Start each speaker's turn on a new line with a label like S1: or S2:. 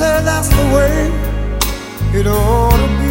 S1: said that's the way it ought to be.